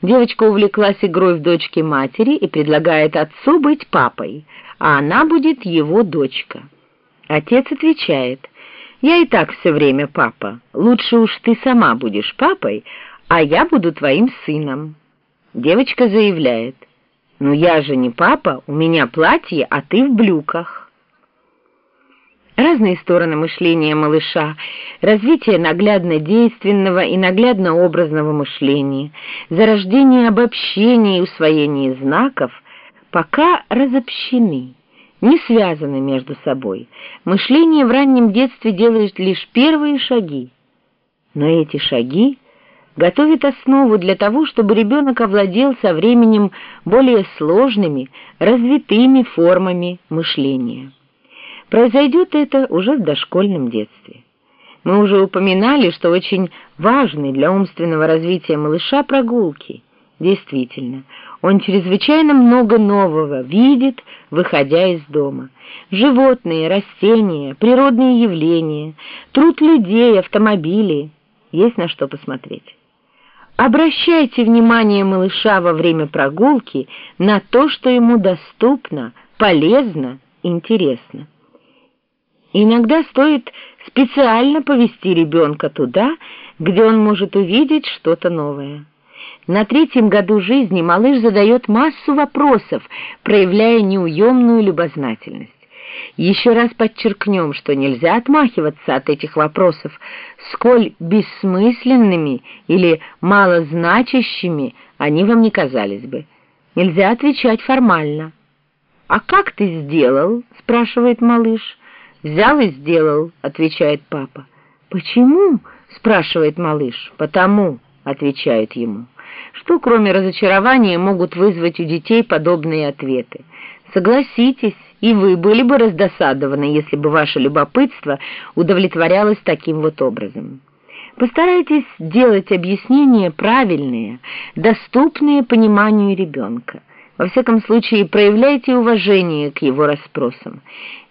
Девочка увлеклась игрой в дочке матери и предлагает отцу быть папой, а она будет его дочка. Отец отвечает, «Я и так все время папа. Лучше уж ты сама будешь папой, а я буду твоим сыном». Девочка заявляет, «Ну я же не папа, у меня платье, а ты в брюках». Разные стороны мышления малыша, развитие наглядно-действенного и наглядно-образного мышления, зарождение обобщения и усвоение знаков пока разобщены, не связаны между собой. Мышление в раннем детстве делает лишь первые шаги. Но эти шаги готовят основу для того, чтобы ребенок овладел со временем более сложными, развитыми формами мышления. Произойдет это уже в дошкольном детстве. Мы уже упоминали, что очень важны для умственного развития малыша прогулки. Действительно, он чрезвычайно много нового видит, выходя из дома. Животные, растения, природные явления, труд людей, автомобили. Есть на что посмотреть. Обращайте внимание малыша во время прогулки на то, что ему доступно, полезно, интересно. Иногда стоит специально повести ребенка туда, где он может увидеть что-то новое. На третьем году жизни малыш задает массу вопросов, проявляя неуемную любознательность. Еще раз подчеркнем, что нельзя отмахиваться от этих вопросов, сколь бессмысленными или малозначащими они вам не казались бы. Нельзя отвечать формально. «А как ты сделал?» — спрашивает малыш. «Взял и сделал», — отвечает папа. «Почему?» — спрашивает малыш. «Потому», — отвечает ему. Что, кроме разочарования, могут вызвать у детей подобные ответы? Согласитесь, и вы были бы раздосадованы, если бы ваше любопытство удовлетворялось таким вот образом. Постарайтесь делать объяснения правильные, доступные пониманию ребенка. Во всяком случае, проявляйте уважение к его расспросам.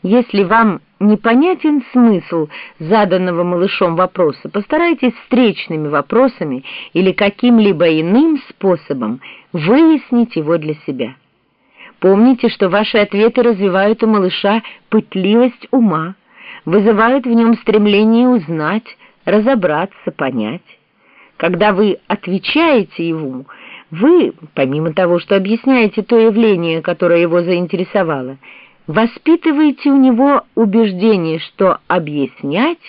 Если вам непонятен смысл заданного малышом вопроса, постарайтесь встречными вопросами или каким-либо иным способом выяснить его для себя. Помните, что ваши ответы развивают у малыша пытливость ума, вызывают в нем стремление узнать, разобраться, понять. Когда вы отвечаете ему, вы, помимо того, что объясняете то явление, которое его заинтересовало, воспитываете у него убеждение, что объяснять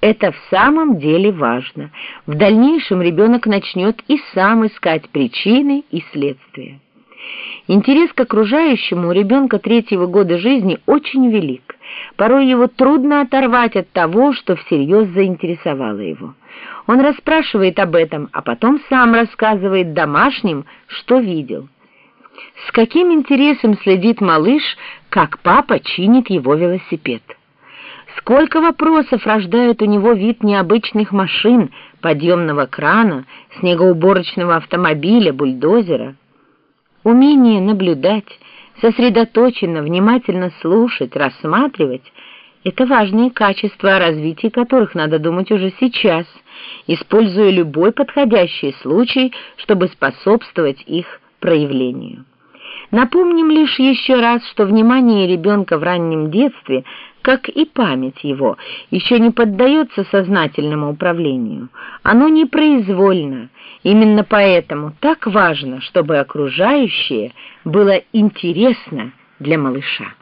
это в самом деле важно. В дальнейшем ребенок начнет и сам искать причины и следствия. Интерес к окружающему у ребенка третьего года жизни очень велик. Порой его трудно оторвать от того, что всерьез заинтересовало его. Он расспрашивает об этом, а потом сам рассказывает домашним, что видел. С каким интересом следит малыш, как папа чинит его велосипед. Сколько вопросов рождает у него вид необычных машин, подъемного крана, снегоуборочного автомобиля, бульдозера. Умение наблюдать, сосредоточенно, внимательно слушать, рассматривать — это важные качества, о развитии которых надо думать уже сейчас, используя любой подходящий случай, чтобы способствовать их проявлению. Напомним лишь еще раз, что внимание ребенка в раннем детстве, как и память его, еще не поддается сознательному управлению. Оно непроизвольно. Именно поэтому так важно, чтобы окружающее было интересно для малыша.